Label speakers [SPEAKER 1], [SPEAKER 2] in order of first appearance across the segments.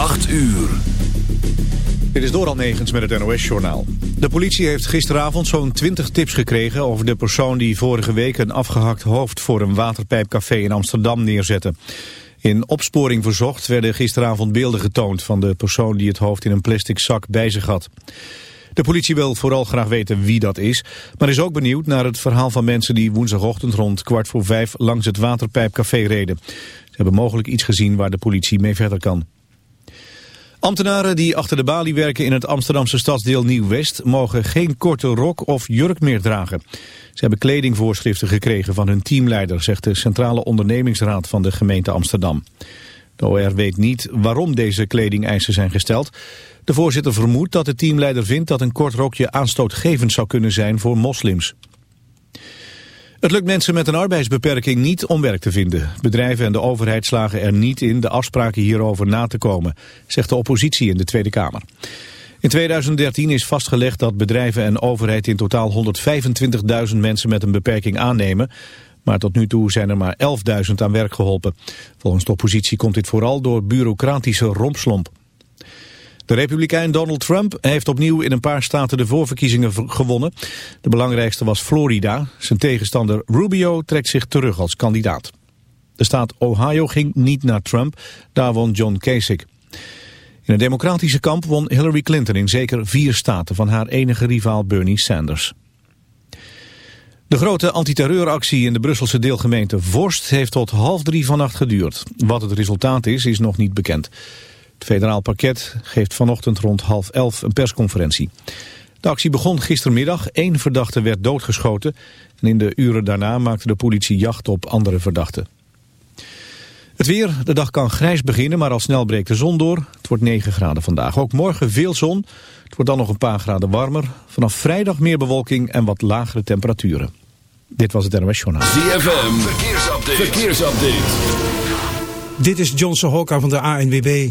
[SPEAKER 1] 8 uur.
[SPEAKER 2] Dit is Doral Negens met het NOS-journaal. De politie heeft gisteravond zo'n 20 tips gekregen over de persoon die vorige week een afgehakt hoofd voor een waterpijpcafé in Amsterdam neerzette. In opsporing verzocht werden gisteravond beelden getoond van de persoon die het hoofd in een plastic zak bij zich had. De politie wil vooral graag weten wie dat is, maar is ook benieuwd naar het verhaal van mensen die woensdagochtend rond kwart voor vijf langs het waterpijpcafé reden. Ze hebben mogelijk iets gezien waar de politie mee verder kan. Ambtenaren die achter de balie werken in het Amsterdamse stadsdeel Nieuw-West mogen geen korte rok of jurk meer dragen. Ze hebben kledingvoorschriften gekregen van hun teamleider, zegt de Centrale Ondernemingsraad van de gemeente Amsterdam. De OR weet niet waarom deze kledingeisen zijn gesteld. De voorzitter vermoedt dat de teamleider vindt dat een kort rokje aanstootgevend zou kunnen zijn voor moslims. Het lukt mensen met een arbeidsbeperking niet om werk te vinden. Bedrijven en de overheid slagen er niet in de afspraken hierover na te komen, zegt de oppositie in de Tweede Kamer. In 2013 is vastgelegd dat bedrijven en overheid in totaal 125.000 mensen met een beperking aannemen. Maar tot nu toe zijn er maar 11.000 aan werk geholpen. Volgens de oppositie komt dit vooral door bureaucratische rompslomp. De republikein Donald Trump heeft opnieuw in een paar staten de voorverkiezingen gewonnen. De belangrijkste was Florida. Zijn tegenstander Rubio trekt zich terug als kandidaat. De staat Ohio ging niet naar Trump, daar won John Kasich. In het democratische kamp won Hillary Clinton in zeker vier staten van haar enige rivaal Bernie Sanders. De grote antiterreuractie in de Brusselse deelgemeente Vorst heeft tot half drie vannacht geduurd. Wat het resultaat is, is nog niet bekend. Het federaal pakket geeft vanochtend rond half elf een persconferentie. De actie begon gistermiddag. Eén verdachte werd doodgeschoten. En in de uren daarna maakte de politie jacht op andere verdachten. Het weer, de dag kan grijs beginnen, maar al snel breekt de zon door. Het wordt 9 graden vandaag. Ook morgen veel zon. Het wordt dan nog een paar graden warmer. Vanaf vrijdag meer bewolking en wat lagere temperaturen. Dit was het NOS Journaal.
[SPEAKER 1] ZFM, verkeersupdate. verkeersupdate.
[SPEAKER 3] Dit is Johnson Hokka van de ANWB.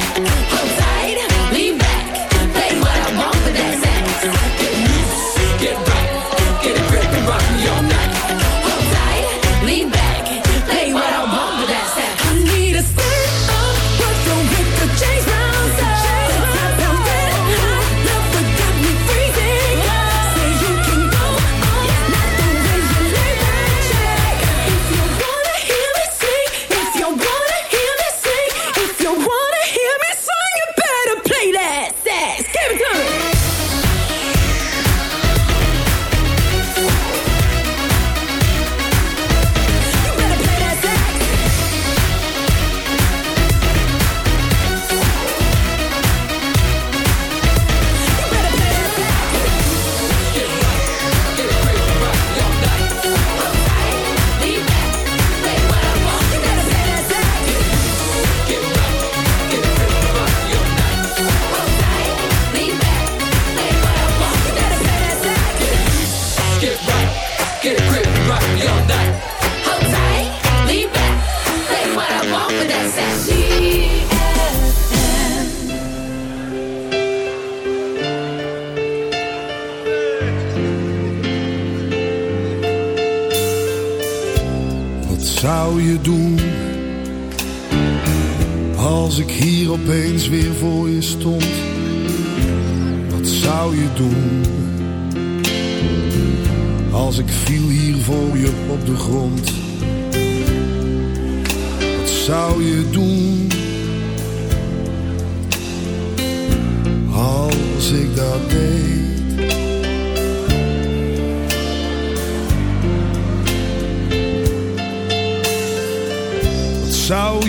[SPEAKER 4] you.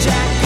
[SPEAKER 1] Jack.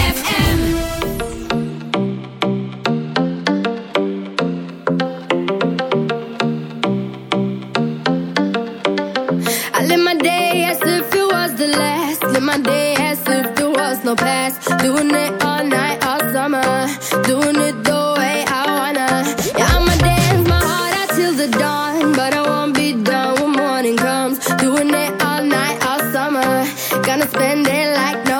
[SPEAKER 5] spend it like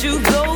[SPEAKER 6] to go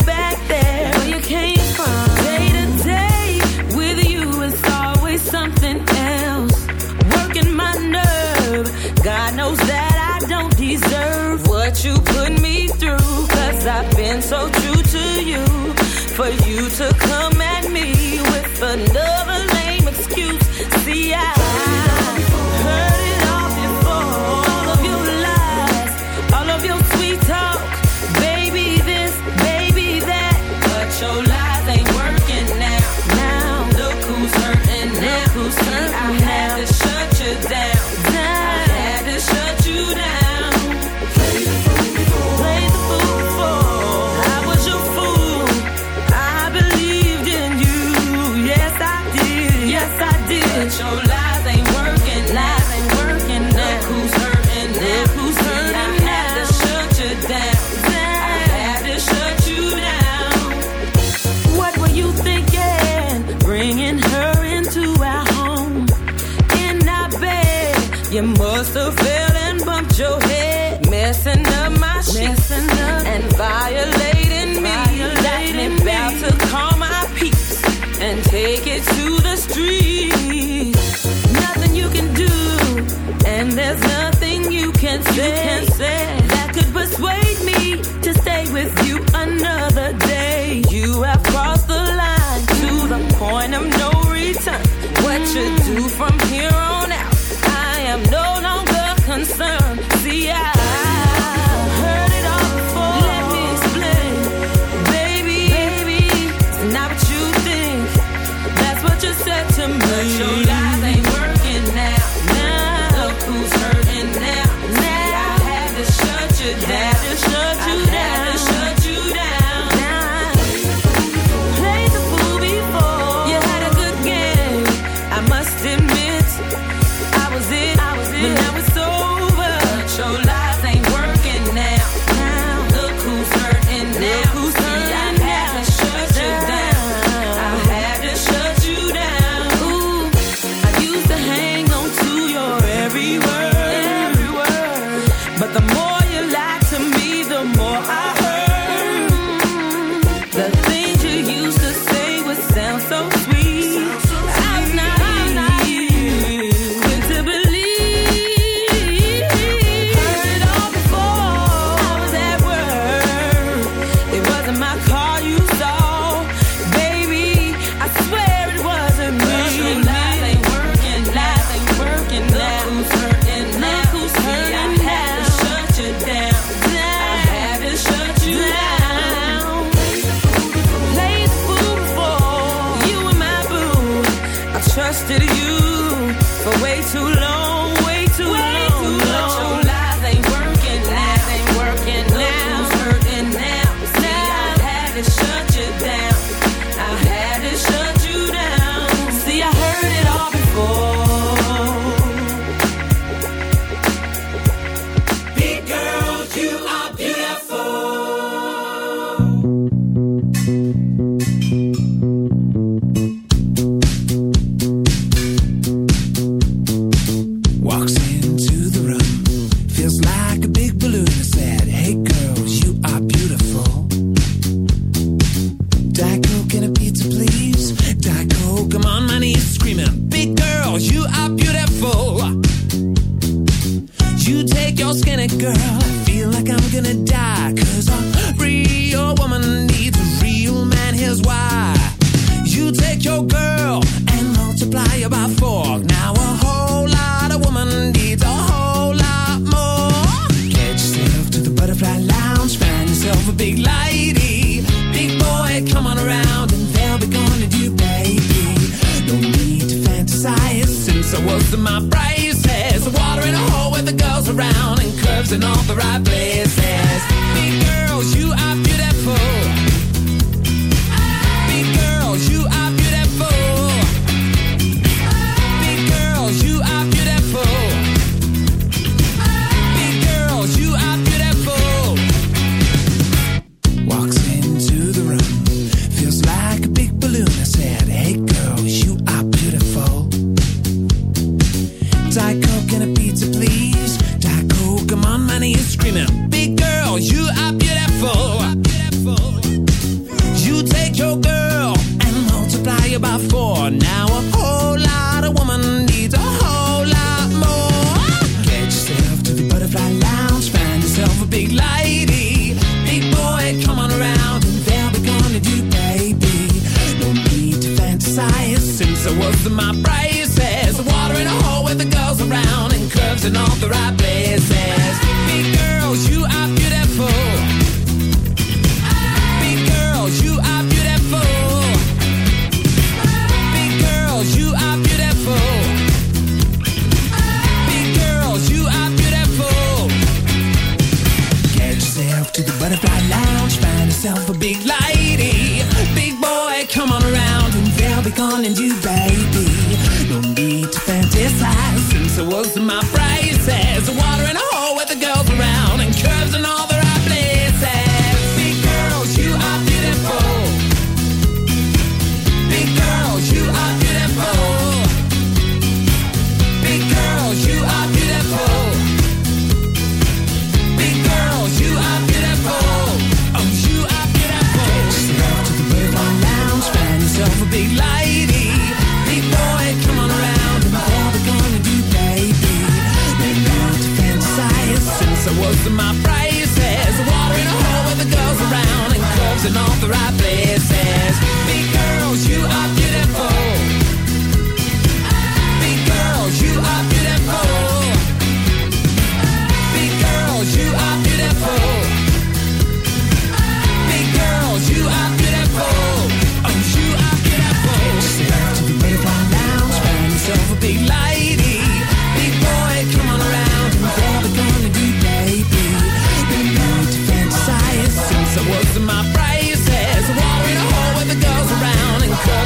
[SPEAKER 6] can. You can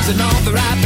[SPEAKER 7] and all the right